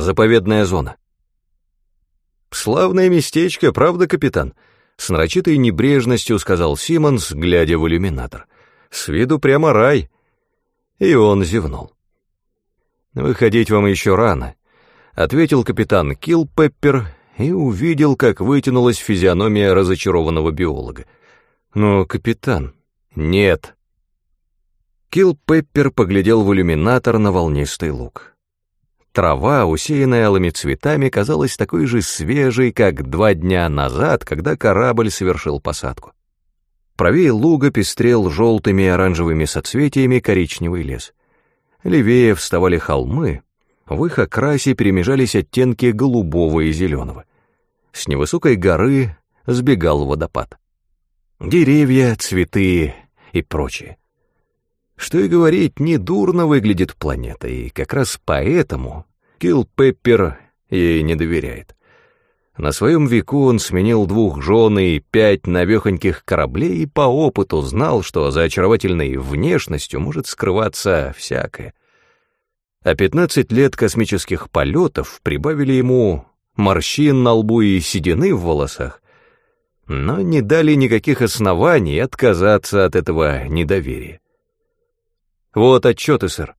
Заповедная зона. «Славное местечко, правда, капитан?» С нарочитой небрежностью сказал Симмонс, глядя в иллюминатор. «С виду прямо рай». И он зевнул. «Выходить вам еще рано», — ответил капитан Килпеппер и увидел, как вытянулась физиономия разочарованного биолога. «Но, капитан...» «Нет». Килпеппер поглядел в иллюминатор на волнистый луг. Трава, усеянная алыми цветами, казалась такой же свежей, как два дня назад, когда корабль совершил посадку. Правее луга пестрел желтыми и оранжевыми соцветиями коричневый лес. Левее вставали холмы, в их окрасе перемежались оттенки голубого и зеленого. С невысокой горы сбегал водопад. Деревья, цветы и прочее. Что и говорить, недурно выглядит планета, и как раз поэтому Килл Пеппер ей не доверяет. На своем веку он сменил двух жен и пять навехоньких кораблей и по опыту знал, что за очаровательной внешностью может скрываться всякое. А пятнадцать лет космических полетов прибавили ему морщин на лбу и седины в волосах, но не дали никаких оснований отказаться от этого недоверия. «Вот отчеты, сэр».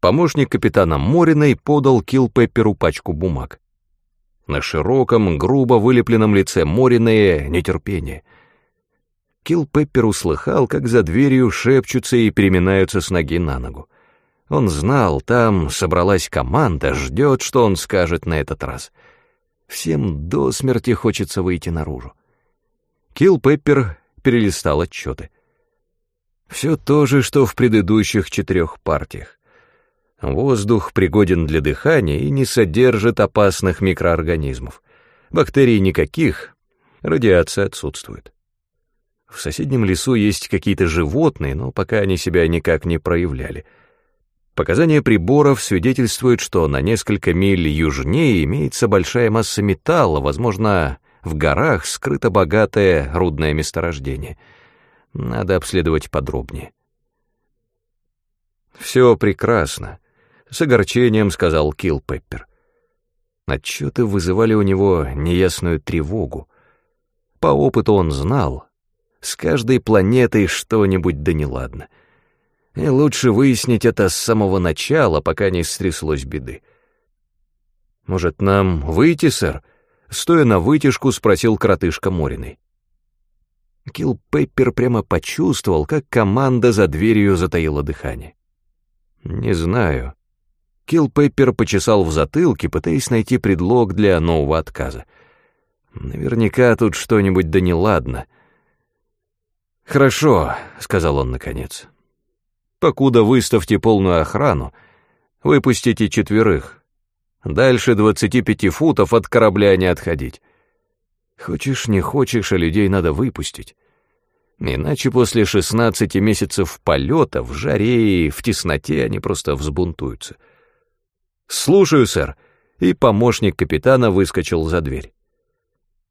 Помощник капитана Мориной подал Килпепперу пачку бумаг. На широком, грубо вылепленном лице Мориной нетерпение. Килпеппер услыхал, как за дверью шепчутся и переминаются с ноги на ногу. Он знал, там собралась команда, ждет, что он скажет на этот раз. Всем до смерти хочется выйти наружу. Килпеппер перелистал отчеты. Все то же, что в предыдущих четырех партиях. Воздух пригоден для дыхания и не содержит опасных микроорганизмов. Бактерий никаких, радиация отсутствует. В соседнем лесу есть какие-то животные, но пока они себя никак не проявляли. Показания приборов свидетельствуют, что на несколько миль южнее имеется большая масса металла, возможно, в горах скрыто богатое рудное месторождение — надо обследовать подробнее. «Все прекрасно», — с огорчением сказал Килл Пеппер. Отчеты вызывали у него неясную тревогу. По опыту он знал, с каждой планетой что-нибудь да неладно. И лучше выяснить это с самого начала, пока не стряслось беды. «Может, нам выйти, сэр?» Стоя на вытяжку, спросил коротышка Мориной. Килл Пеппер прямо почувствовал, как команда за дверью затаила дыхание. «Не знаю». Килл Пеппер почесал в затылке, пытаясь найти предлог для нового отказа. «Наверняка тут что-нибудь да неладно». «Хорошо», — сказал он наконец. «Покуда выставьте полную охрану, выпустите четверых. Дальше двадцати пяти футов от корабля не отходить. Хочешь, не хочешь, а людей надо выпустить. Иначе после 16 месяцев полета в жаре и в тесноте они просто взбунтуются. «Слушаю, сэр», и помощник капитана выскочил за дверь.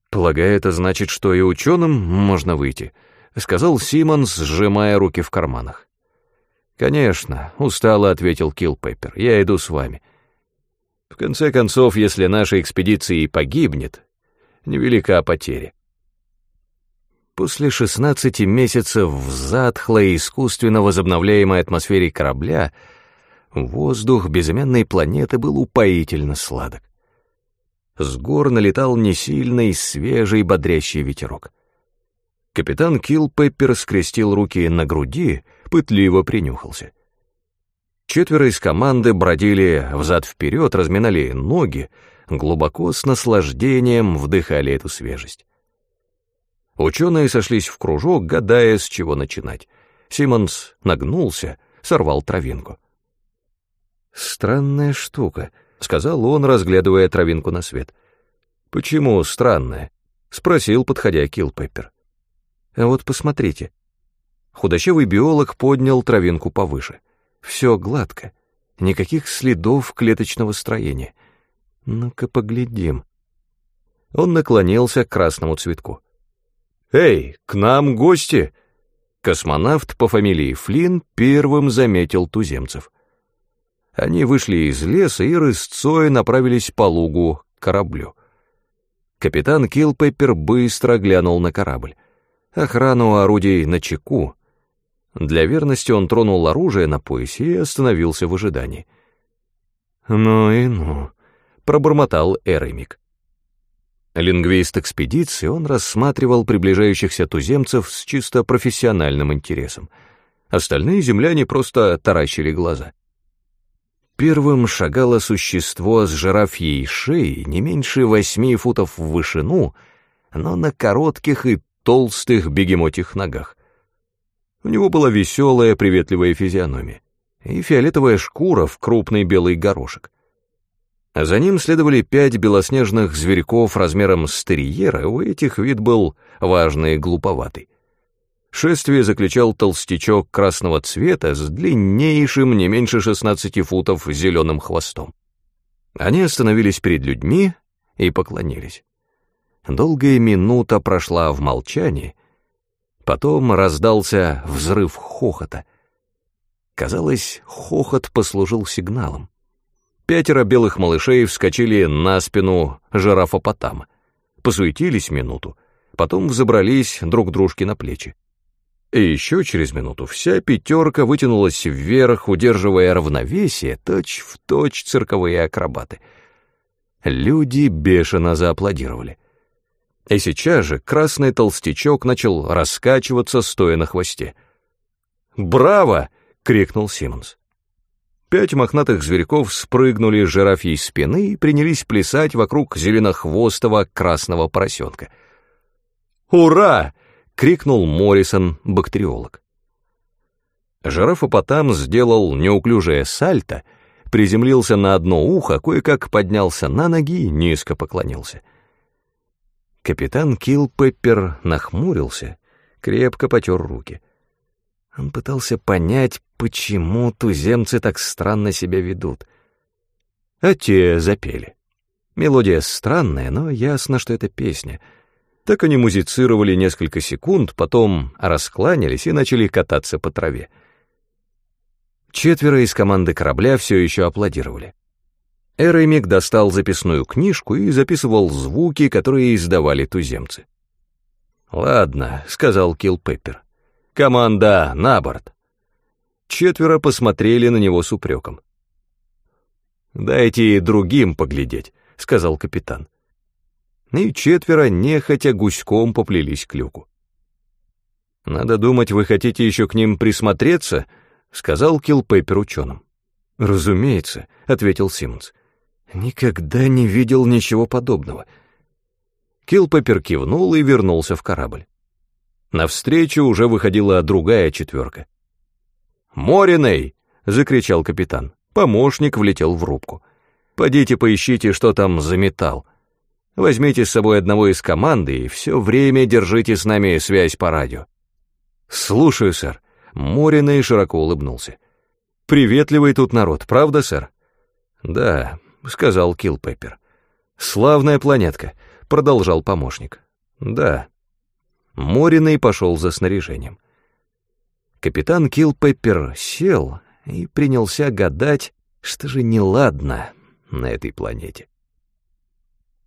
«Полагаю, это значит, что и ученым можно выйти», — сказал Симмонс, сжимая руки в карманах. «Конечно», — устало ответил Килпеппер, — «я иду с вами». В конце концов, если наша экспедиция и погибнет, невелика потеря. После 16 месяцев в затхлой, искусственно возобновляемой атмосфере корабля воздух безымянной планеты был упоительно сладок. С гор налетал несильный, свежий, бодрящий ветерок. Капитан Килпеппер скрестил руки на груди, пытливо принюхался. Четверо из команды бродили взад-вперед, разминали ноги, глубоко с наслаждением вдыхали эту свежесть. Ученые сошлись в кружок, гадая, с чего начинать. Симмонс нагнулся, сорвал травинку. «Странная штука», — сказал он, разглядывая травинку на свет. «Почему странная?» — спросил, подходя Килпеппер. «А вот посмотрите». Худощавый биолог поднял травинку повыше. Все гладко, никаких следов клеточного строения. Ну-ка поглядим. Он наклонился к красному цветку. «Эй, к нам гости!» Космонавт по фамилии Флинн первым заметил туземцев. Они вышли из леса и рысцой направились по лугу к кораблю. Капитан Килпеппер быстро глянул на корабль. Охрану орудий на чеку. Для верности он тронул оружие на поясе и остановился в ожидании. «Ну и ну», — пробормотал Эремик. Лингвист экспедиции, он рассматривал приближающихся туземцев с чисто профессиональным интересом. Остальные земляне просто таращили глаза. Первым шагало существо с жирафьей шеей, не меньше восьми футов в вышину, но на коротких и толстых бегемотих ногах. У него была веселая, приветливая физиономия и фиолетовая шкура в крупный белый горошек. А за ним следовали пять белоснежных зверьков размером с терьера, у этих вид был важный и глуповатый. Шествие заключал толстячок красного цвета с длиннейшим, не меньше 16 футов, зеленым хвостом. Они остановились перед людьми и поклонились. Долгая минута прошла в молчании, потом раздался взрыв хохота. Казалось, хохот послужил сигналом. Пятеро белых малышей вскочили на спину жирафа Потама, посуетились минуту, потом взобрались друг дружке на плечи. И еще через минуту вся пятерка вытянулась вверх, удерживая равновесие, точь-в-точь точь цирковые акробаты. Люди бешено зааплодировали. И сейчас же красный толстячок начал раскачиваться, стоя на хвосте. «Браво!» — крикнул Симмонс. Пять мохнатых зверьков спрыгнули с жирафьей спины и принялись плясать вокруг зеленохвостого красного поросенка. «Ура!» крикнул Моррисон, бактериолог. Жирафопотам сделал неуклюжее сальто, приземлился на одно ухо, кое-как поднялся на ноги и низко поклонился. Капитан Килпеппер нахмурился, крепко потер руки. Он пытался понять, почему туземцы так странно себя ведут. А те запели. Мелодия странная, но ясно, что это песня — так они музицировали несколько секунд, потом раскланялись и начали кататься по траве. Четверо из команды корабля все еще аплодировали. Эремик достал записную книжку и записывал звуки, которые издавали туземцы. «Ладно», — сказал Килл Пеппер. «Команда, на борт!» Четверо посмотрели на него с упреком. «Дайте другим поглядеть», — сказал капитан и четверо нехотя гуськом поплелись к люку. «Надо думать, вы хотите еще к ним присмотреться?» — сказал Килпеппер ученым. «Разумеется», — ответил Симмонс. «Никогда не видел ничего подобного». Килпеппер кивнул и вернулся в корабль. Навстречу уже выходила другая четверка. «Мориней!» — закричал капитан. Помощник влетел в рубку. «Подите поищите, что там за металл. Возьмите с собой одного из команды и все время держите с нами связь по радио». «Слушаю, сэр». Мориной широко улыбнулся. «Приветливый тут народ, правда, сэр?» «Да», — сказал Килпеппер. «Славная планетка», — продолжал помощник. «Да». Мориной пошел за снаряжением. Капитан Килпеппер сел и принялся гадать, что же неладно на этой планете.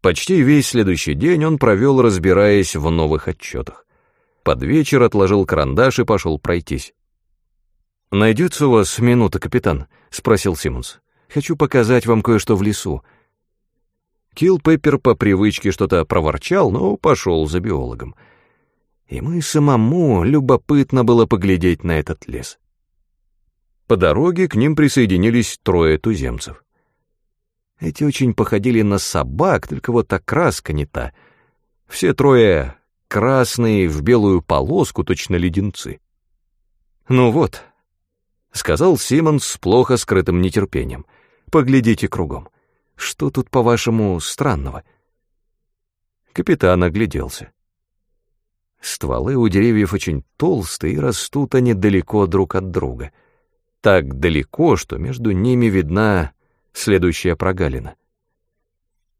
Почти весь следующий день он провел, разбираясь в новых отчетах. Под вечер отложил карандаш и пошел пройтись. «Найдется у вас минута, капитан?» — спросил Симмонс. «Хочу показать вам кое-что в лесу». Килл Пеппер по привычке что-то проворчал, но пошел за биологом. И самому любопытно было поглядеть на этот лес. По дороге к ним присоединились трое туземцев. Эти очень походили на собак, только вот окраска не та. Все трое красные, в белую полоску, точно леденцы. «Ну вот», — сказал Симмонс с плохо скрытым нетерпением, — «поглядите кругом. Что тут, по-вашему, странного?» Капитан огляделся. Стволы у деревьев очень толстые, и растут они далеко друг от друга. Так далеко, что между ними видна следующая прогалина.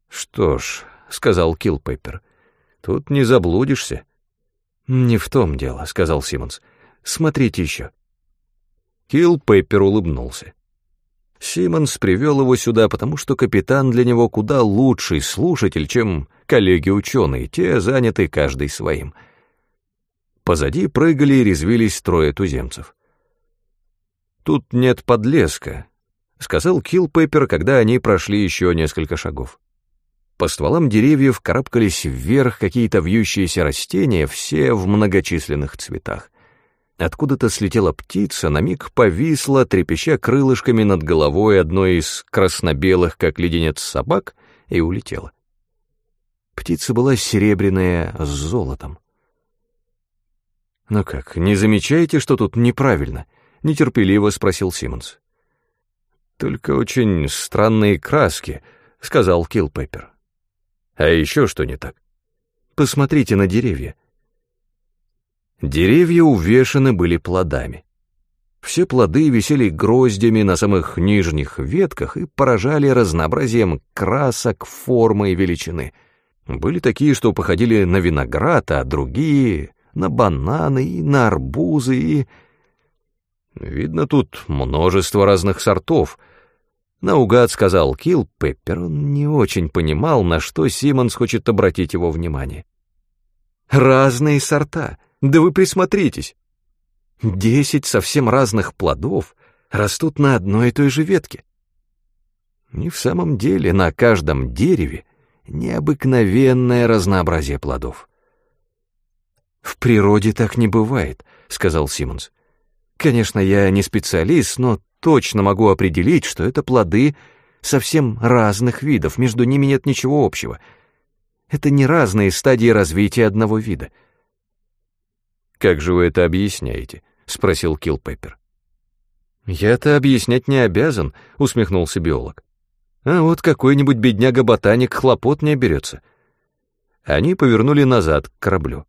«Что ж», — сказал Килпеппер, — «тут не заблудишься». «Не в том дело», — сказал Симмонс. «Смотрите еще». Килпеппер улыбнулся. Симмонс привел его сюда, потому что капитан для него куда лучший слушатель, чем коллеги-ученые, те заняты каждый своим. Позади прыгали и резвились трое туземцев. «Тут нет подлеска», — сказал Килпеппер, когда они прошли еще несколько шагов. По стволам деревьев карабкались вверх какие-то вьющиеся растения, все в многочисленных цветах. Откуда-то слетела птица, на миг повисла, трепеща крылышками над головой одной из краснобелых, как леденец собак, и улетела. Птица была серебряная с золотом. «Ну как, не замечаете, что тут неправильно?» — нетерпеливо спросил Симмонс. «Только очень странные краски», — сказал Килпеппер. «А еще что не так? Посмотрите на деревья. Деревья увешаны были плодами. Все плоды висели гроздями на самых нижних ветках и поражали разнообразием красок, формы и величины. Были такие, что походили на виноград, а другие — на бананы и на арбузы и... Видно, тут множество разных сортов. Наугад сказал Килл Пеппер, он не очень понимал, на что Симмонс хочет обратить его внимание. «Разные сорта», да вы присмотритесь. Десять совсем разных плодов растут на одной и той же ветке. И в самом деле на каждом дереве необыкновенное разнообразие плодов. «В природе так не бывает», — сказал Симмонс. «Конечно, я не специалист, но точно могу определить, что это плоды совсем разных видов, между ними нет ничего общего. Это не разные стадии развития одного вида — «Как же вы это объясняете?» — спросил Килпеппер. «Я-то объяснять не обязан», — усмехнулся биолог. «А вот какой-нибудь бедняга-ботаник хлопот не оберется». Они повернули назад к кораблю.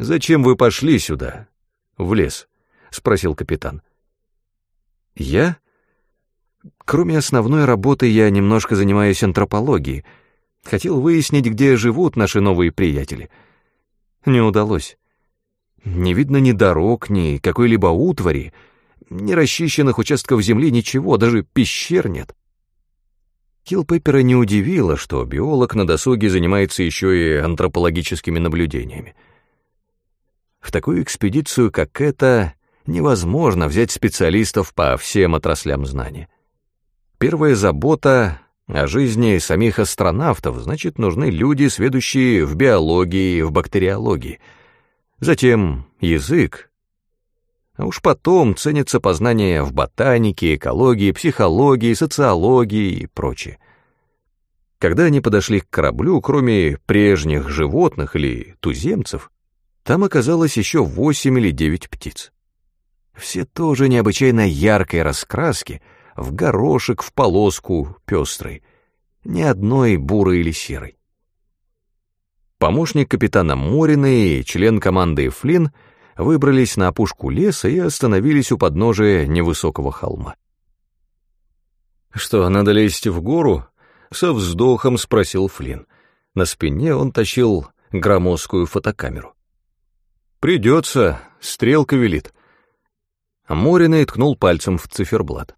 «Зачем вы пошли сюда, в лес?» — спросил капитан. «Я? Кроме основной работы, я немножко занимаюсь антропологией. Хотел выяснить, где живут наши новые приятели. Не удалось. Не видно ни дорог, ни какой-либо утвари, ни расчищенных участков земли, ничего, даже пещер нет. Килпеппера не удивило, что биолог на досуге занимается еще и антропологическими наблюдениями. В такую экспедицию, как эта, невозможно взять специалистов по всем отраслям знания. Первая забота о жизни самих астронавтов, значит, нужны люди, сведущие в биологии в бактериологии — затем язык. А уж потом ценятся познания в ботанике, экологии, психологии, социологии и прочее. Когда они подошли к кораблю, кроме прежних животных или туземцев, там оказалось еще восемь или девять птиц. Все тоже необычайно яркой раскраски, в горошек, в полоску, пестрой, ни одной бурой или серой. Помощник капитана Морина и член команды Флинн выбрались на опушку леса и остановились у подножия невысокого холма. «Что, надо лезть в гору?» — со вздохом спросил Флинн. На спине он тащил громоздкую фотокамеру. «Придется, стрелка велит». Морина ткнул пальцем в циферблат.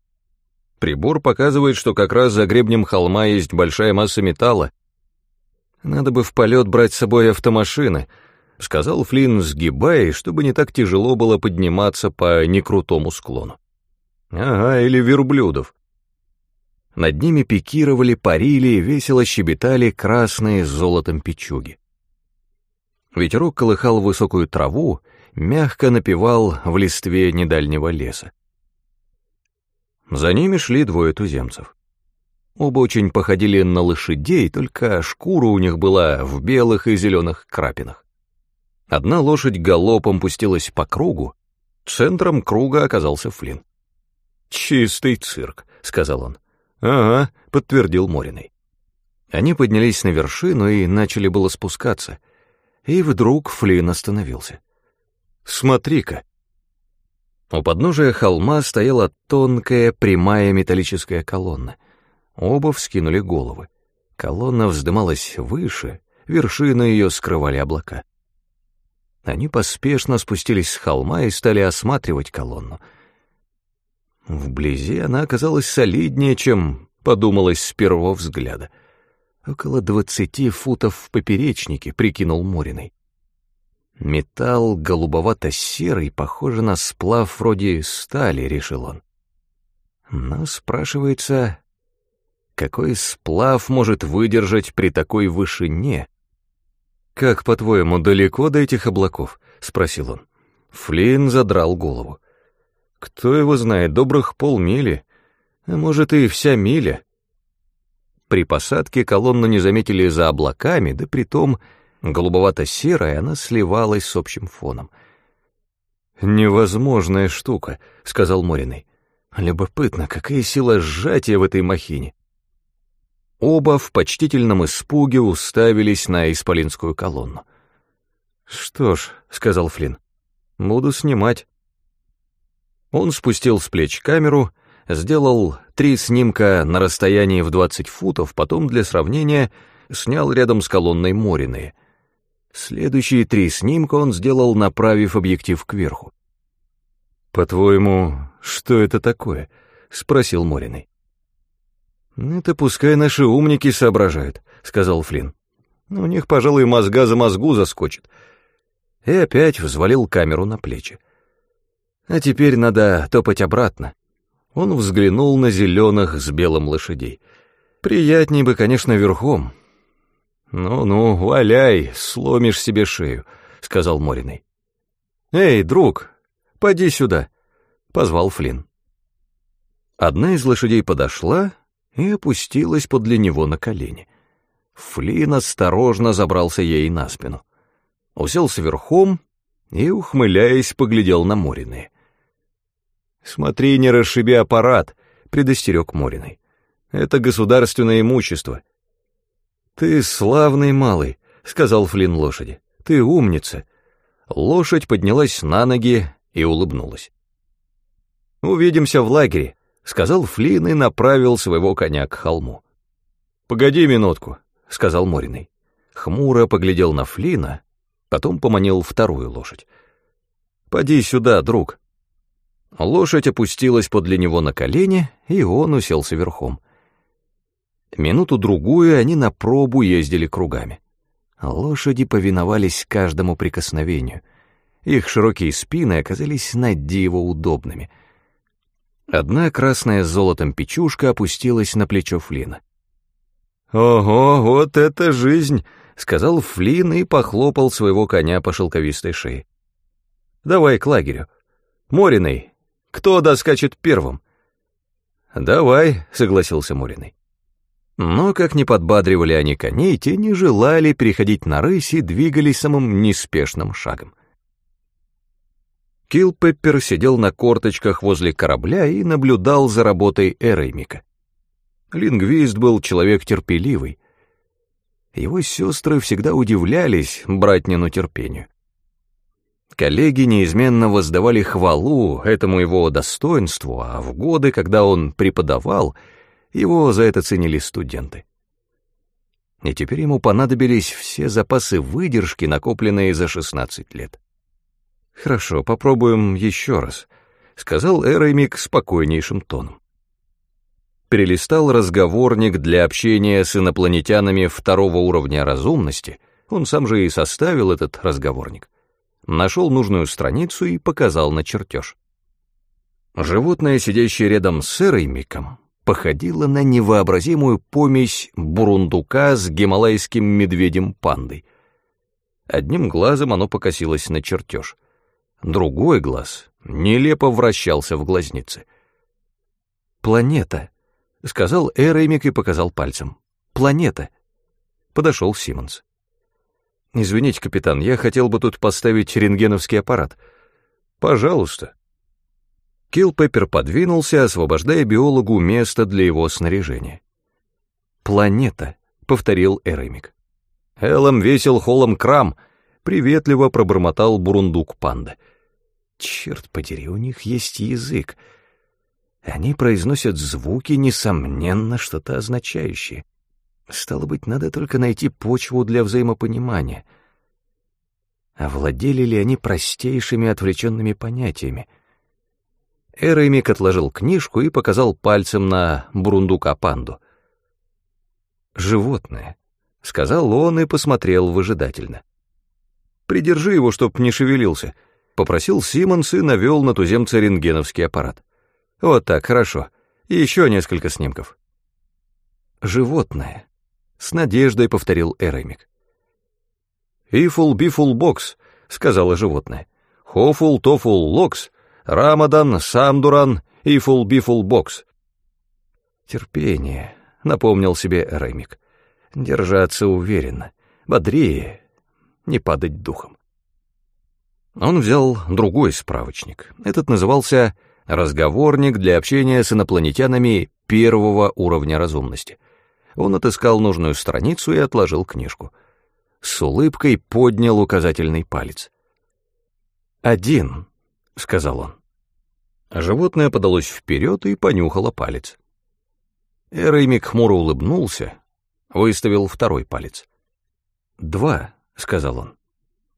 Прибор показывает, что как раз за гребнем холма есть большая масса металла, надо бы в полет брать с собой автомашины, сказал Флинн, сгибая, чтобы не так тяжело было подниматься по некрутому склону. Ага, или верблюдов. Над ними пикировали, парили, весело щебетали красные с золотом печуги. Ветерок колыхал высокую траву, мягко напевал в листве недальнего леса. За ними шли двое туземцев. Оба очень походили на лошадей, только шкура у них была в белых и зеленых крапинах. Одна лошадь галопом пустилась по кругу, центром круга оказался Флинн. «Чистый цирк», — сказал он. «Ага», — подтвердил Мориной. Они поднялись на вершину и начали было спускаться, и вдруг Флинн остановился. «Смотри-ка!» У подножия холма стояла тонкая прямая металлическая колонна — Оба вскинули головы. Колонна вздымалась выше, вершины ее скрывали облака. Они поспешно спустились с холма и стали осматривать колонну. Вблизи она оказалась солиднее, чем подумалось с первого взгляда. Около двадцати футов в поперечнике, прикинул Мориной. Металл голубовато-серый, похоже на сплав вроде стали, решил он. Но спрашивается, какой сплав может выдержать при такой вышине? «Как, по-твоему, далеко до этих облаков?» — спросил он. Флинн задрал голову. «Кто его знает, добрых полмили, а может и вся миля». При посадке колонну не заметили за облаками, да притом голубовато-серая она сливалась с общим фоном. «Невозможная штука», — сказал Мориной. «Любопытно, какая сила сжатия в этой махине». Оба в почтительном испуге уставились на исполинскую колонну. «Что ж», — сказал Флинн, — «буду снимать». Он спустил с плеч камеру, сделал три снимка на расстоянии в 20 футов, потом для сравнения снял рядом с колонной Мориные. Следующие три снимка он сделал, направив объектив кверху. «По-твоему, что это такое?» — спросил Мориный. «Это пускай наши умники соображают», — сказал Флинн. «У них, пожалуй, мозга за мозгу заскочит». И опять взвалил камеру на плечи. «А теперь надо топать обратно». Он взглянул на зеленых с белым лошадей. «Приятней бы, конечно, верхом». «Ну-ну, валяй, сломишь себе шею», — сказал Мориной. «Эй, друг, поди сюда», — позвал Флинн. Одна из лошадей подошла, и опустилась подле него на колени. Флин осторожно забрался ей на спину. Уселся верхом и, ухмыляясь, поглядел на Мориной. «Смотри, не расшиби аппарат», — предостерег Мориной. «Это государственное имущество». «Ты славный малый», — сказал Флин лошади. «Ты умница». Лошадь поднялась на ноги и улыбнулась. «Увидимся в лагере», — сказал Флин и направил своего коня к холму. «Погоди минутку», — сказал Мориный. Хмуро поглядел на Флина, потом поманил вторую лошадь. «Поди сюда, друг». Лошадь опустилась подле него на колени, и он уселся верхом. Минуту-другую они на пробу ездили кругами. Лошади повиновались каждому прикосновению. Их широкие спины оказались на диво удобными — Одна красная с золотом печушка опустилась на плечо Флина. «Ого, вот это жизнь!» — сказал Флин и похлопал своего коня по шелковистой шее. «Давай к лагерю. Мориной, кто доскачет первым?» «Давай», — согласился Мориной. Но, как ни подбадривали они коней, те не желали переходить на рысь и двигались самым неспешным шагом. Килпеппер сидел на корточках возле корабля и наблюдал за работой Эреймика. Лингвист был человек терпеливый. Его сестры всегда удивлялись братнину терпению. Коллеги неизменно воздавали хвалу этому его достоинству, а в годы, когда он преподавал, его за это ценили студенты. И теперь ему понадобились все запасы выдержки, накопленные за 16 лет. «Хорошо, попробуем еще раз», — сказал Эромик спокойнейшим тоном. Перелистал разговорник для общения с инопланетянами второго уровня разумности, он сам же и составил этот разговорник. Нашел нужную страницу и показал на чертеж. Животное, сидящее рядом с Эромиком, походило на невообразимую помесь бурундука с гималайским медведем-пандой. Одним глазом оно покосилось на чертеж. Другой глаз нелепо вращался в глазнице. «Планета», — сказал Эремик и показал пальцем. «Планета». Подошел Симмонс. «Извините, капитан, я хотел бы тут поставить рентгеновский аппарат». «Пожалуйста». Килпеппер подвинулся, освобождая биологу место для его снаряжения. «Планета», — повторил Эремик. «Элом весел холом крам», — приветливо пробормотал бурундук панда. Черт подери, у них есть язык. Они произносят звуки, несомненно, что-то означающие. Стало быть, надо только найти почву для взаимопонимания. Овладели ли они простейшими отвлеченными понятиями? Эремик отложил книжку и показал пальцем на бурундука-панду. «Животное», — сказал он и посмотрел выжидательно. «Придержи его, чтоб не шевелился», — попросил Симмонс и навел на туземца рентгеновский аппарат. «Вот так, хорошо. Еще несколько снимков». «Животное», — с надеждой повторил Эремик. «Ифул бифул бокс», — сказала животное. «Хофул тофул локс», Рамадан, Самдуран и Фулбифул Бокс. Терпение, напомнил себе Ремик. Держаться уверенно, бодрее, не падать духом. Он взял другой справочник. Этот назывался «Разговорник для общения с инопланетянами первого уровня разумности». Он отыскал нужную страницу и отложил книжку. С улыбкой поднял указательный палец. «Один», — сказал он. Животное подалось вперед и понюхало палец. Эреймик хмуро улыбнулся, выставил второй палец. «Два», — сказал он,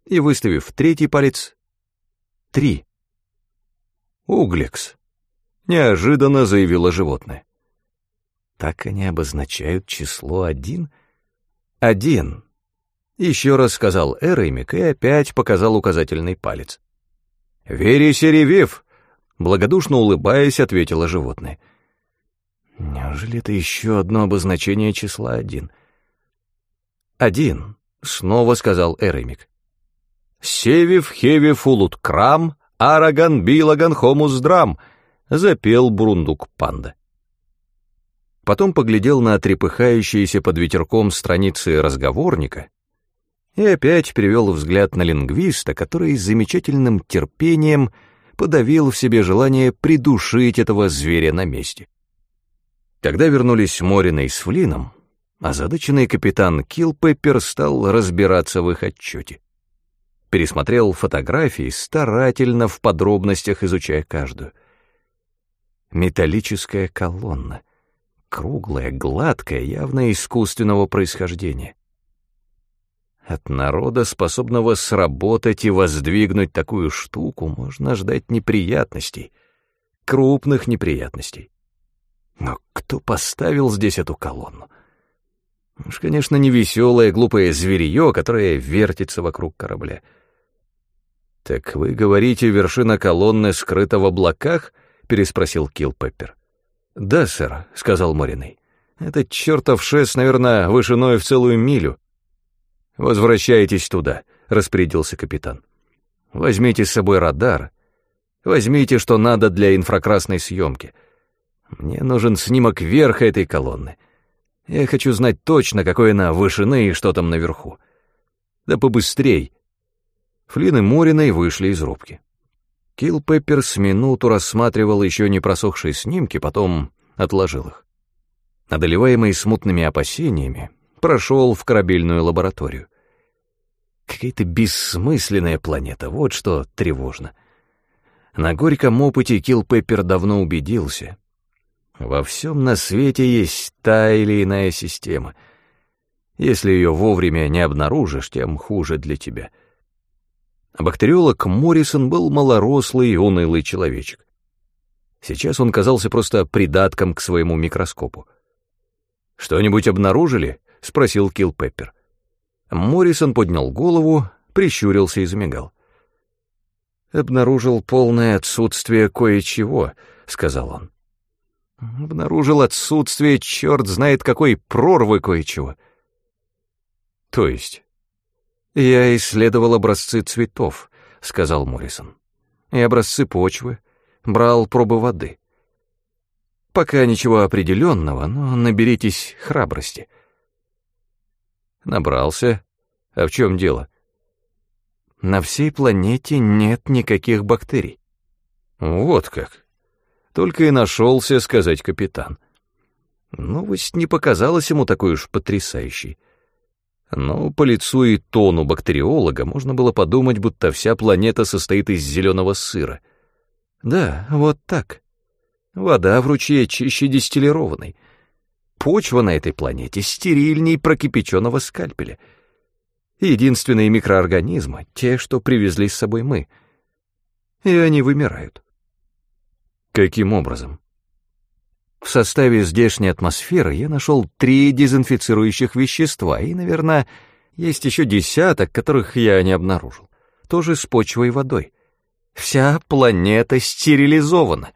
и, выставив третий палец, «три». «Углекс», — неожиданно заявило животное. «Так они обозначают число один?» «Один», — еще раз сказал Эреймик и опять показал указательный палец. «Вери серевив!» — благодушно улыбаясь, ответило животное. «Неужели это еще одно обозначение числа один?» «Один», — снова сказал Эремик. «Севив хевив улут крам, араган билаган хомус драм», — запел бурундук панда. Потом поглядел на трепыхающиеся под ветерком страницы разговорника и опять перевел взгляд на лингвиста, который с замечательным терпением подавил в себе желание придушить этого зверя на месте. Когда вернулись Морина с Флином, озадаченный капитан Килпеппер стал разбираться в их отчете. Пересмотрел фотографии, старательно в подробностях изучая каждую. Металлическая колонна, круглая, гладкая, явно искусственного происхождения. От народа, способного сработать и воздвигнуть такую штуку, можно ждать неприятностей, крупных неприятностей. Но кто поставил здесь эту колонну? Уж, конечно, не веселое, глупое зверье, которое вертится вокруг корабля. «Так вы говорите, вершина колонны скрыта в облаках?» — переспросил Килпеппер. «Да, сэр», — сказал Мориной. «Этот чертов шест, наверное, вышиной в целую милю. «Возвращайтесь туда», — распорядился капитан. «Возьмите с собой радар. Возьмите, что надо для инфракрасной съемки. Мне нужен снимок верха этой колонны. Я хочу знать точно, какой она вышины и что там наверху. Да побыстрей». Флин и Мориной вышли из рубки. Килл Пеппер с минуту рассматривал еще не просохшие снимки, потом отложил их. Одолеваемый смутными опасениями, прошел в корабельную лабораторию. Какая-то бессмысленная планета, вот что тревожно. На горьком опыте Килл Пеппер давно убедился. Во всем на свете есть та или иная система. Если ее вовремя не обнаружишь, тем хуже для тебя. Бактериолог Моррисон был малорослый и унылый человечек. Сейчас он казался просто придатком к своему микроскопу. «Что-нибудь обнаружили?» — спросил Килл Пеппер. Моррисон поднял голову, прищурился и замигал. «Обнаружил полное отсутствие кое-чего», — сказал он. «Обнаружил отсутствие, черт знает какой, прорвы кое-чего». «То есть?» «Я исследовал образцы цветов», — сказал Моррисон. «И образцы почвы, брал пробы воды». Пока ничего определенного, но наберитесь храбрости. Набрался. А в чем дело? На всей планете нет никаких бактерий. Вот как. Только и нашелся сказать капитан. Новость не показалась ему такой уж потрясающей. Но по лицу и тону бактериолога можно было подумать, будто вся планета состоит из зеленого сыра. Да, вот так. Вода в ручье чище дистиллированной — Почва на этой планете стерильней прокипяченного скальпеля. Единственные микроорганизмы — те, что привезли с собой мы. И они вымирают. Каким образом? В составе здешней атмосферы я нашел три дезинфицирующих вещества, и, наверное, есть еще десяток, которых я не обнаружил. Тоже с почвой и водой. Вся планета стерилизована.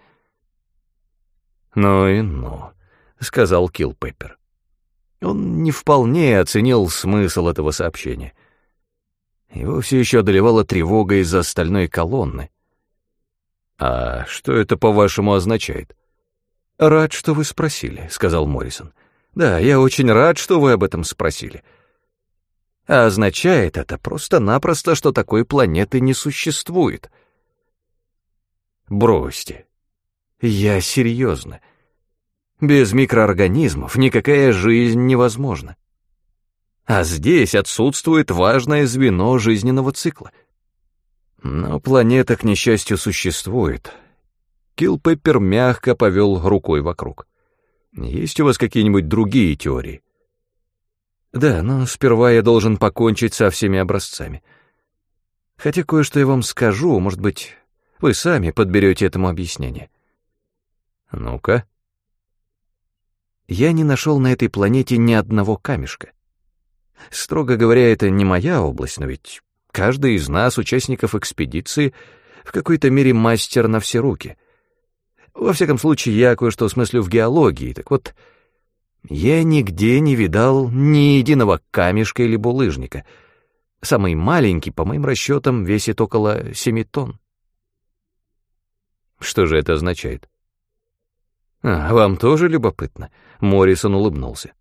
«Ну и ну», — сказал Килпеппер. Он не вполне оценил смысл этого сообщения. Его все еще одолевала тревога из-за остальной колонны. «А что это, по-вашему, означает?» «Рад, что вы спросили», — сказал Моррисон. «Да, я очень рад, что вы об этом спросили. А означает это просто-напросто, что такой планеты не существует». «Бросьте. Я серьезно. Без микроорганизмов никакая жизнь невозможна. А здесь отсутствует важное звено жизненного цикла. Но планета, к несчастью, существует. Килпеппер мягко повел рукой вокруг. Есть у вас какие-нибудь другие теории? Да, но сперва я должен покончить со всеми образцами. Хотя кое-что я вам скажу, может быть, вы сами подберете этому объяснение. Ну-ка я не нашел на этой планете ни одного камешка. Строго говоря, это не моя область, но ведь каждый из нас, участников экспедиции, в какой-то мере мастер на все руки. Во всяком случае, я кое-что смыслю в геологии, так вот, я нигде не видал ни единого камешка или булыжника. Самый маленький, по моим расчетам, весит около семи тонн. Что же это означает? А, вам тоже любопытно? Моррисон улыбнулся.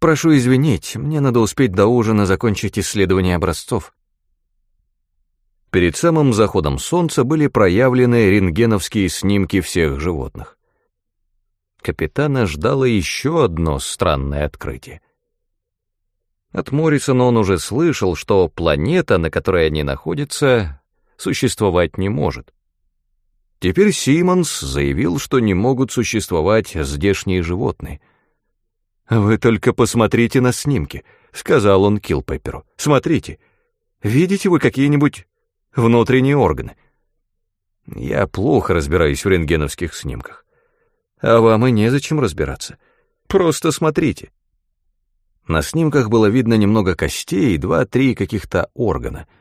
Прошу извинить, мне надо успеть до ужина закончить исследование образцов. Перед самым заходом солнца были проявлены рентгеновские снимки всех животных. Капитана ждало еще одно странное открытие. От Моррисона он уже слышал, что планета, на которой они находятся, существовать не может. Теперь Симмонс заявил, что не могут существовать здешние животные. «Вы только посмотрите на снимки», — сказал он Килпепперу. «Смотрите. Видите вы какие-нибудь внутренние органы?» «Я плохо разбираюсь в рентгеновских снимках. А вам и незачем разбираться. Просто смотрите». На снимках было видно немного костей и два-три каких-то органа —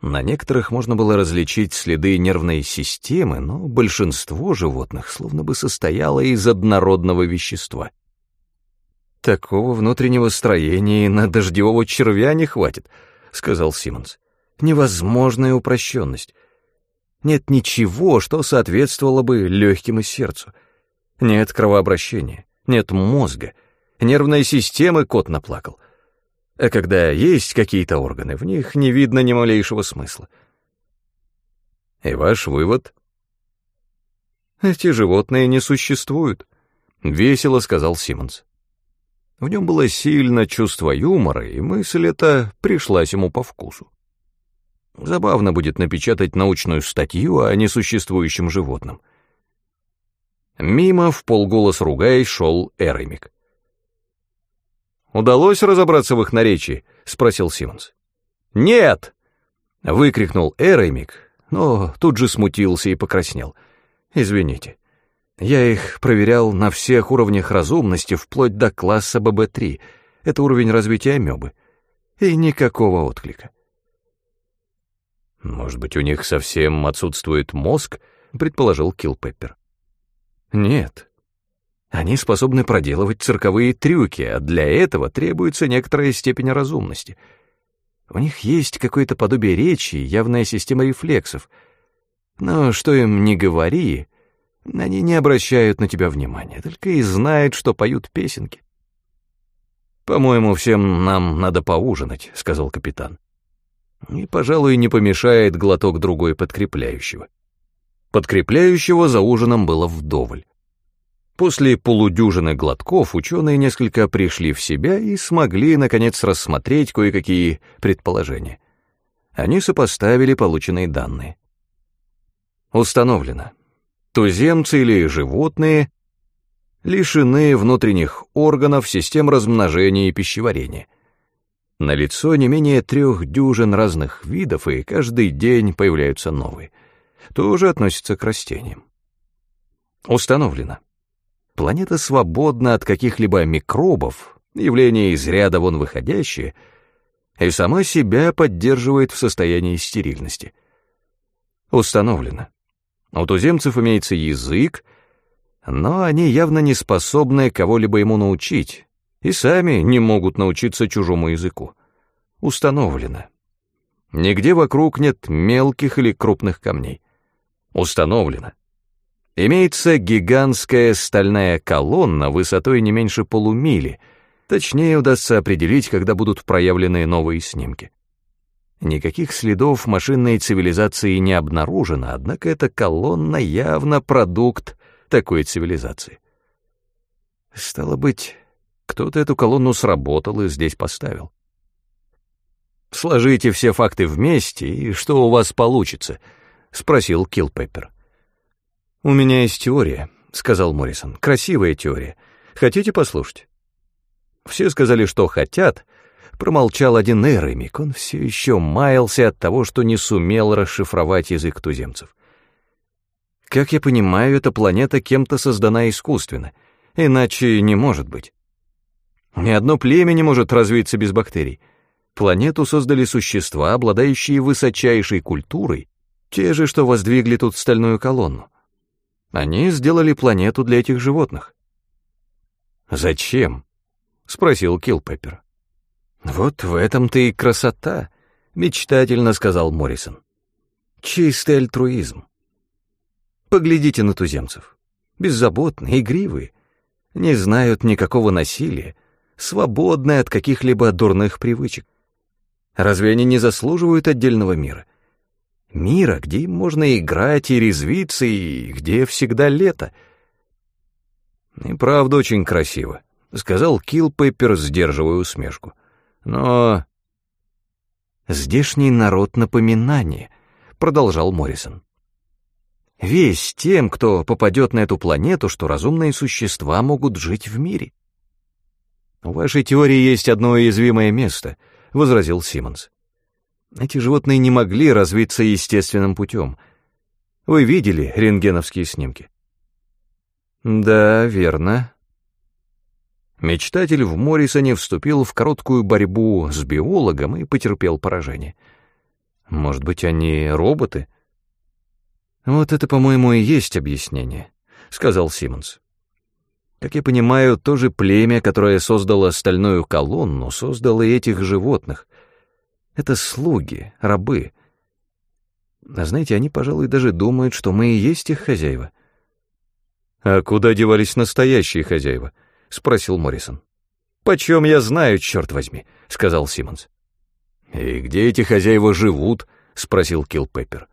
на некоторых можно было различить следы нервной системы, но большинство животных словно бы состояло из однородного вещества. «Такого внутреннего строения на дождевого червя не хватит», — сказал Симмонс. «Невозможная упрощенность. Нет ничего, что соответствовало бы легким и сердцу. Нет кровообращения, нет мозга, нервной системы кот наплакал». А когда есть какие-то органы, в них не видно ни малейшего смысла. И ваш вывод? Эти животные не существуют, — весело сказал Симмонс. В нем было сильно чувство юмора, и мысль эта пришлась ему по вкусу. Забавно будет напечатать научную статью о несуществующем животном. Мимо, в полголос ругаясь, шел Эремик. Удалось разобраться в их наречии?» — спросил Симмонс. «Нет!» — выкрикнул Эремик, но тут же смутился и покраснел. «Извините. Я их проверял на всех уровнях разумности, вплоть до класса ББ-3. Это уровень развития амебы. И никакого отклика». «Может быть, у них совсем отсутствует мозг?» — предположил Килпеппер. «Нет, они способны проделывать цирковые трюки, а для этого требуется некоторая степень разумности. У них есть какое-то подобие речи, явная система рефлексов. Но что им не говори, они не обращают на тебя внимания, только и знают, что поют песенки. «По-моему, всем нам надо поужинать», — сказал капитан. «И, пожалуй, не помешает глоток другой подкрепляющего». Подкрепляющего за ужином было вдоволь. После полудюжины глотков ученые несколько пришли в себя и смогли, наконец, рассмотреть кое-какие предположения. Они сопоставили полученные данные. Установлено. Туземцы или животные лишены внутренних органов систем размножения и пищеварения. Налицо не менее трех дюжин разных видов, и каждый день появляются новые. Тоже относится к растениям. Установлено. Планета свободна от каких-либо микробов, явление из ряда вон выходящее, и сама себя поддерживает в состоянии стерильности. Установлено. У туземцев имеется язык, но они явно не способны кого-либо ему научить, и сами не могут научиться чужому языку. Установлено. Нигде вокруг нет мелких или крупных камней. Установлено. Имеется гигантская стальная колонна высотой не меньше полумили, точнее удастся определить, когда будут проявлены новые снимки. Никаких следов машинной цивилизации не обнаружено, однако эта колонна явно продукт такой цивилизации. Стало быть, кто-то эту колонну сработал и здесь поставил. «Сложите все факты вместе, и что у вас получится?» — спросил Килпеппер. «У меня есть теория», — сказал Моррисон. «Красивая теория. Хотите послушать?» Все сказали, что хотят. Промолчал один Эремик. Он все еще маялся от того, что не сумел расшифровать язык туземцев. Как я понимаю, эта планета кем-то создана искусственно, иначе не может быть. Ни одно племя не может развиться без бактерий. Планету создали существа, обладающие высочайшей культурой, те же, что воздвигли тут стальную колонну. Они сделали планету для этих животных. «Зачем?» — спросил Килпеппер. «Вот в этом-то и красота», — мечтательно сказал Моррисон. «Чистый альтруизм. Поглядите на туземцев. Беззаботные, игривые, не знают никакого насилия, свободны от каких-либо дурных привычек. Разве они не заслуживают отдельного мира? Мира, где можно играть и резвиться, и где всегда лето. И правда очень красиво, — сказал Килпеппер, сдерживая усмешку. Но... «Здешний народ напоминание», — продолжал Моррисон. «Весь тем, кто попадет на эту планету, что разумные существа могут жить в мире». «У вашей теории есть одно уязвимое место», — возразил Симмонс. «Эти животные не могли развиться естественным путем. Вы видели рентгеновские снимки?» «Да, верно». Мечтатель в Моррисоне вступил в короткую борьбу с биологом и потерпел поражение. «Может быть, они роботы?» «Вот это, по-моему, и есть объяснение», — сказал Симмонс. Как я понимаю, то же племя, которое создало стальную колонну, создало и этих животных. Это слуги, рабы. А знаете, они, пожалуй, даже думают, что мы и есть их хозяева. «А куда девались настоящие хозяева?» — спросил Моррисон. «Почем я знаю, черт возьми», — сказал Симмонс. «И где эти хозяева живут?» — спросил Килпеппер.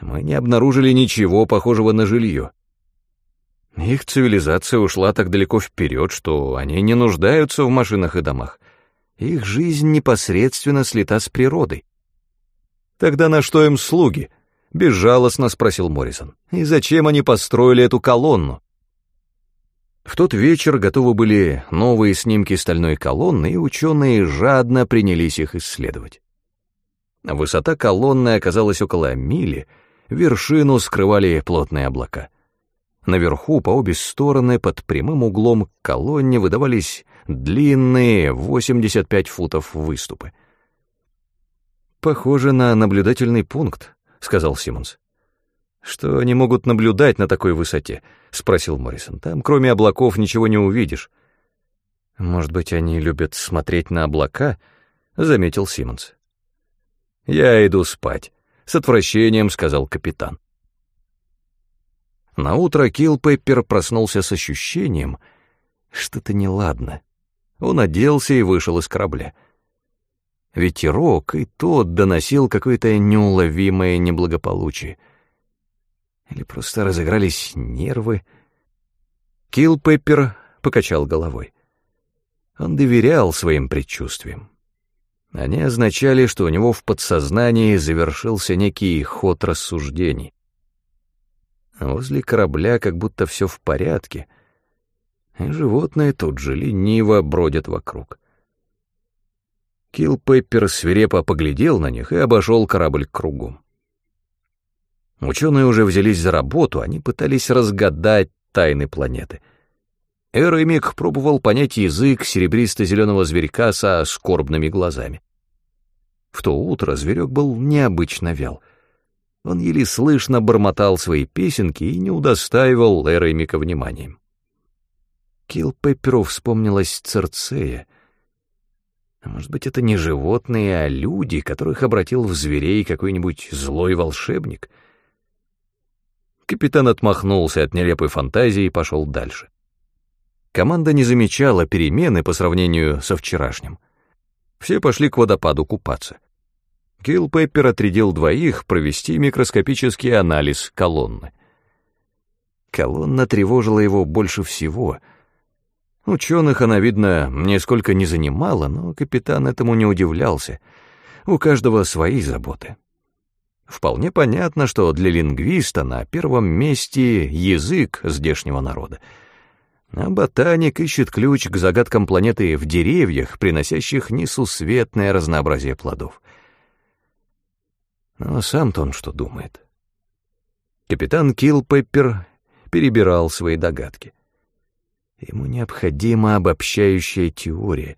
«Мы не обнаружили ничего похожего на жилье». Их цивилизация ушла так далеко вперед, что они не нуждаются в машинах и домах. Их жизнь непосредственно слита с природой. «Тогда на что им слуги?» — безжалостно спросил Моррисон. «И зачем они построили эту колонну?» В тот вечер готовы были новые снимки стальной колонны, и ученые жадно принялись их исследовать. Высота колонны оказалась около мили, вершину скрывали плотные облака — Наверху по обе стороны под прямым углом к колонне выдавались длинные 85 футов выступы. «Похоже на наблюдательный пункт», — сказал Симмонс. «Что они могут наблюдать на такой высоте?» — спросил Моррисон. «Там, кроме облаков, ничего не увидишь». «Может быть, они любят смотреть на облака?» — заметил Симмонс. «Я иду спать», — с отвращением сказал капитан. Наутро Килпеппер проснулся с ощущением, что-то неладно. Он оделся и вышел из корабля. Ветерок и тот доносил какое-то неуловимое неблагополучие. Или просто разыгрались нервы. Килпеппер покачал головой. Он доверял своим предчувствиям. Они означали, что у него в подсознании завершился некий ход рассуждений. Возле корабля как будто все в порядке, и животные тут же лениво бродят вокруг. Килл Пеппер свирепо поглядел на них и обошел корабль кругом. Ученые уже взялись за работу, они пытались разгадать тайны планеты. Эромик пробовал понять язык серебристо-зеленого зверька со скорбными глазами. В то утро зверек был необычно вял. Он еле слышно бормотал свои песенки и не удостаивал Эромика вниманием. Килл Пепперу вспомнилась Церцея. А может быть, это не животные, а люди, которых обратил в зверей какой-нибудь злой волшебник — Капитан отмахнулся от нелепой фантазии и пошел дальше. Команда не замечала перемены по сравнению со вчерашним. Все пошли к водопаду купаться. Килл Пеппер отрядил двоих провести микроскопический анализ колонны. Колонна тревожила его больше всего. Ученых она, видно, нисколько не занимала, но капитан этому не удивлялся. У каждого свои заботы. Вполне понятно, что для лингвиста на первом месте язык здешнего народа. А ботаник ищет ключ к загадкам планеты в деревьях, приносящих несусветное разнообразие плодов. Но сам-то он что думает? Капитан Килпеппер перебирал свои догадки. Ему необходима обобщающая теория.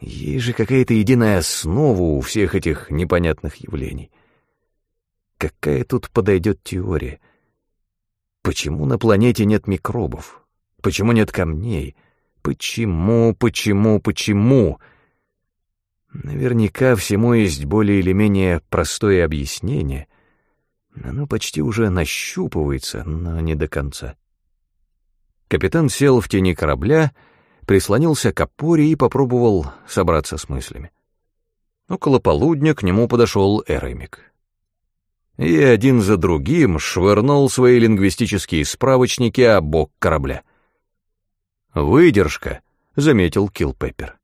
Есть же какая-то единая основа у всех этих непонятных явлений. Какая тут подойдет теория? Почему на планете нет микробов? Почему нет камней? Почему, почему, почему? Наверняка всему есть более или менее простое объяснение. Оно почти уже нащупывается, но не до конца. Капитан сел в тени корабля, прислонился к опоре и попробовал собраться с мыслями. Около полудня к нему подошел Эремик и один за другим швырнул свои лингвистические справочники о бок корабля. «Выдержка», — заметил Килпеппер.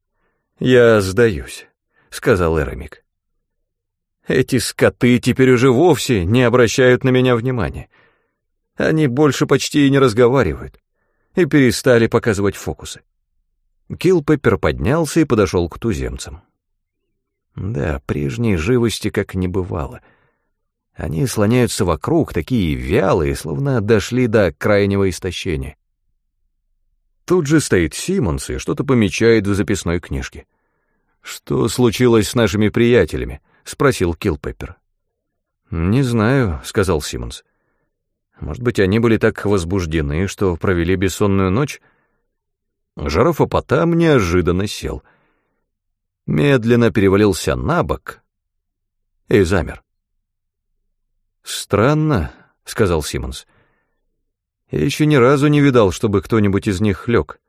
«Я сдаюсь», — сказал Эромик. «Эти скоты теперь уже вовсе не обращают на меня внимания. Они больше почти и не разговаривают и перестали показывать фокусы». Килпеппер поднялся и подошел к туземцам. Да, прежней живости как не бывало — они слоняются вокруг, такие вялые, словно дошли до крайнего истощения. Тут же стоит Симмонс и что-то помечает в записной книжке. «Что случилось с нашими приятелями?» — спросил Килпеппер. «Не знаю», — сказал Симмонс. «Может быть, они были так возбуждены, что провели бессонную ночь?» Жирафопотам неожиданно сел. Медленно перевалился на бок и замер. «Странно», — сказал Симмонс. «Я еще ни разу не видал, чтобы кто-нибудь из них лег».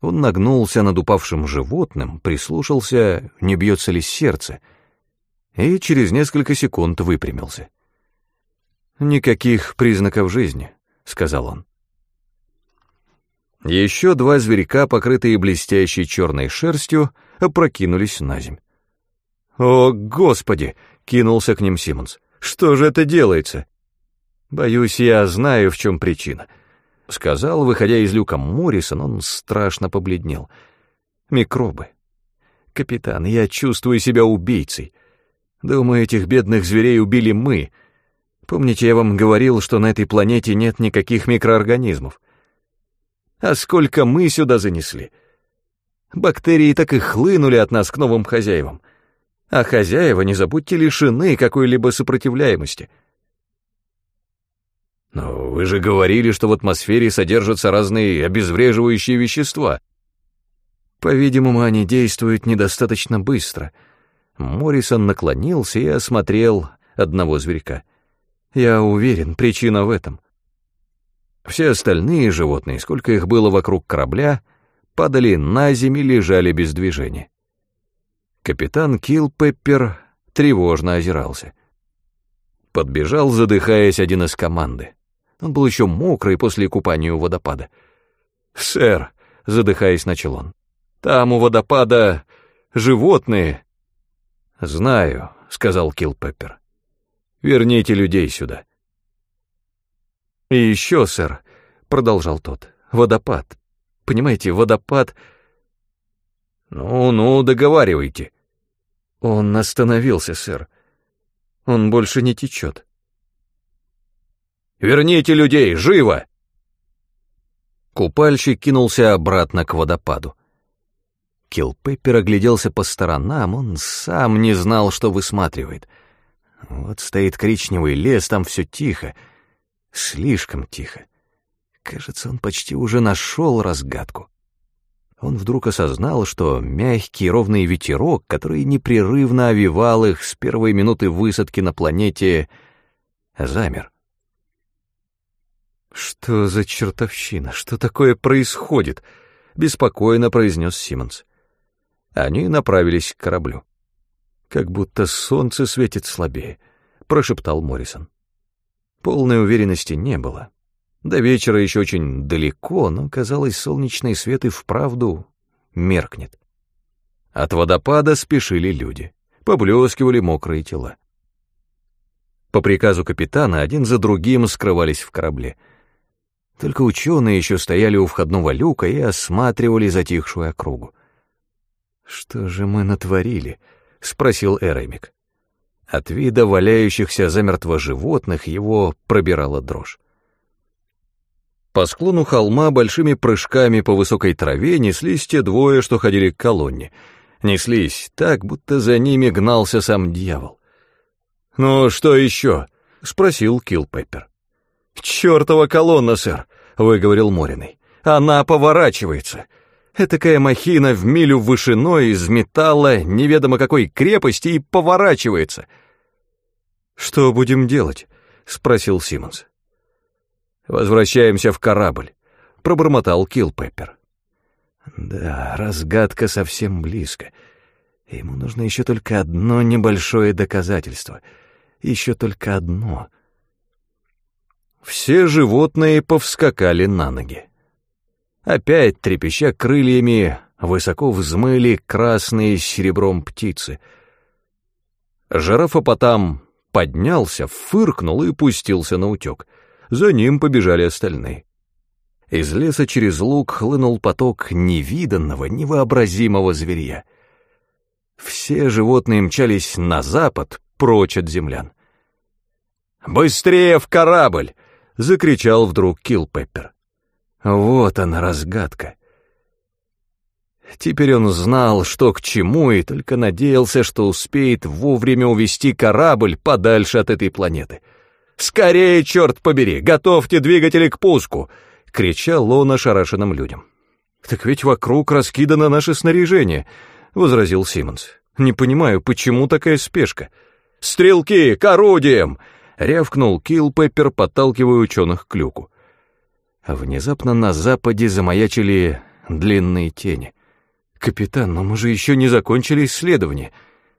Он нагнулся над упавшим животным, прислушался, не бьется ли сердце, и через несколько секунд выпрямился. «Никаких признаков жизни», — сказал он. Еще два зверька, покрытые блестящей черной шерстью, опрокинулись на земь. «О, Господи!» — кинулся к ним Симмонс. Что же это делается? Боюсь, я знаю, в чем причина. Сказал, выходя из люка Моррисон, он страшно побледнел. Микробы. Капитан, я чувствую себя убийцей. Думаю, этих бедных зверей убили мы. Помните, я вам говорил, что на этой планете нет никаких микроорганизмов? А сколько мы сюда занесли? Бактерии так и хлынули от нас к новым хозяевам а хозяева, не забудьте, лишены какой-либо сопротивляемости. Но вы же говорили, что в атмосфере содержатся разные обезвреживающие вещества. По-видимому, они действуют недостаточно быстро. Моррисон наклонился и осмотрел одного зверька. Я уверен, причина в этом. Все остальные животные, сколько их было вокруг корабля, падали на землю и лежали без движения. Капитан Килпеппер тревожно озирался. Подбежал, задыхаясь, один из команды. Он был еще мокрый после купания у водопада. «Сэр», — задыхаясь, начал он, — «там у водопада животные». «Знаю», — сказал Килпеппер. «Верните людей сюда». «И еще, сэр», — продолжал тот, — «водопад. Понимаете, водопад...» «Ну-ну, договаривайте», он остановился, сэр. Он больше не течет. «Верните людей, живо!» Купальщик кинулся обратно к водопаду. Килпеппер огляделся по сторонам, он сам не знал, что высматривает. Вот стоит коричневый лес, там все тихо, слишком тихо. Кажется, он почти уже нашел разгадку. Он вдруг осознал, что мягкий ровный ветерок, который непрерывно овивал их с первой минуты высадки на планете, замер. «Что за чертовщина? Что такое происходит?» — беспокойно произнес Симмонс. Они направились к кораблю. «Как будто солнце светит слабее», — прошептал Моррисон. Полной уверенности не было. До вечера еще очень далеко, но, казалось, солнечный свет и вправду меркнет. От водопада спешили люди, поблескивали мокрые тела. По приказу капитана один за другим скрывались в корабле. Только ученые еще стояли у входного люка и осматривали затихшую округу. «Что же мы натворили?» — спросил Эремик. От вида валяющихся замертво животных его пробирала дрожь. По склону холма большими прыжками по высокой траве неслись те двое, что ходили к колонне. Неслись так, будто за ними гнался сам дьявол. «Ну, что еще?» — спросил Килпеппер. «Чёртова колонна, сэр!» — выговорил Мориной. «Она поворачивается. Этакая махина в милю вышиной из металла, неведомо какой крепости, и поворачивается. «Что будем делать?» — спросил Симмонс. «Возвращаемся в корабль», — пробормотал Килпеппер. «Да, разгадка совсем близко. Ему нужно еще только одно небольшое доказательство. Еще только одно». Все животные повскакали на ноги. Опять, трепеща крыльями, высоко взмыли красные с серебром птицы. Жирафопотам поднялся, фыркнул и пустился на утек. За ним побежали остальные. Из леса через луг хлынул поток невиданного, невообразимого зверья. Все животные мчались на запад, прочь от землян. «Быстрее в корабль!» — закричал вдруг Килпеппер. Вот она разгадка. Теперь он знал, что к чему, и только надеялся, что успеет вовремя увести корабль подальше от этой планеты. «Скорее, черт побери, готовьте двигатели к пуску!» — кричал он ошарашенным людям. «Так ведь вокруг раскидано наше снаряжение», — возразил Симмонс. «Не понимаю, почему такая спешка?» «Стрелки, к орудиям!» — рявкнул Килпеппер, подталкивая ученых к люку. Внезапно на западе замаячили длинные тени. «Капитан, но мы же еще не закончили исследование.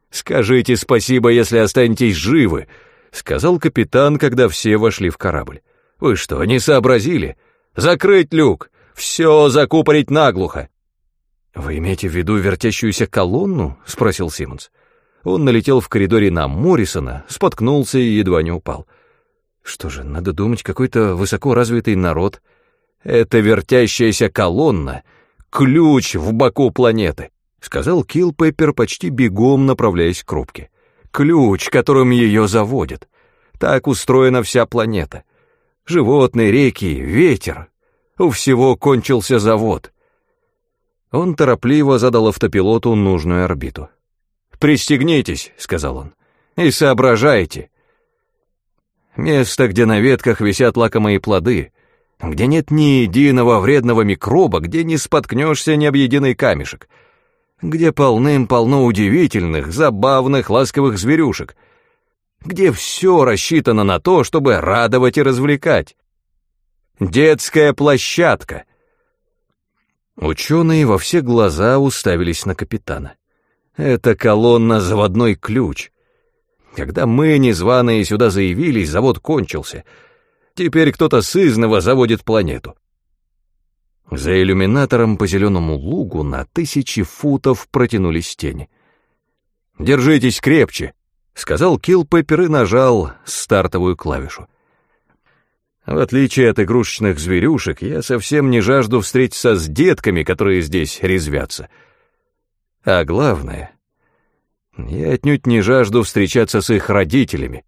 Скажите спасибо, если останетесь живы», — сказал капитан, когда все вошли в корабль. «Вы что, не сообразили? Закрыть люк! Все закупорить наглухо!» «Вы имеете в виду вертящуюся колонну?» — спросил Симмонс. Он налетел в коридоре на Моррисона, споткнулся и едва не упал. «Что же, надо думать, какой-то высокоразвитый народ...» Это вертящаяся колонна — ключ в боку планеты, — сказал Килпеппер, почти бегом направляясь к рубке. Ключ, которым ее заводят. Так устроена вся планета. Животные, реки, ветер. У всего кончился завод. Он торопливо задал автопилоту нужную орбиту. «Пристегнитесь», — сказал он, — «и соображайте». Место, где на ветках висят лакомые плоды, где нет ни единого вредного микроба, где не споткнешься ни об единый камешек, где полным-полно удивительных, забавных, ласковых зверюшек, где все рассчитано на то, чтобы радовать и развлекать. Детская площадка. Ученые во все глаза уставились на капитана. Это колонна «Заводной ключ». Когда мы, незваные, сюда заявились, завод кончился — Теперь кто-то сызново заводит планету. За иллюминатором по зеленому лугу на тысячи футов протянулись тени. «Держитесь крепче», — сказал Килпеппер и нажал стартовую клавишу. В отличие от игрушечных зверюшек, я совсем не жажду встретиться с детками, которые здесь резвятся. А главное, Я отнюдь не жажду встречаться с их родителями.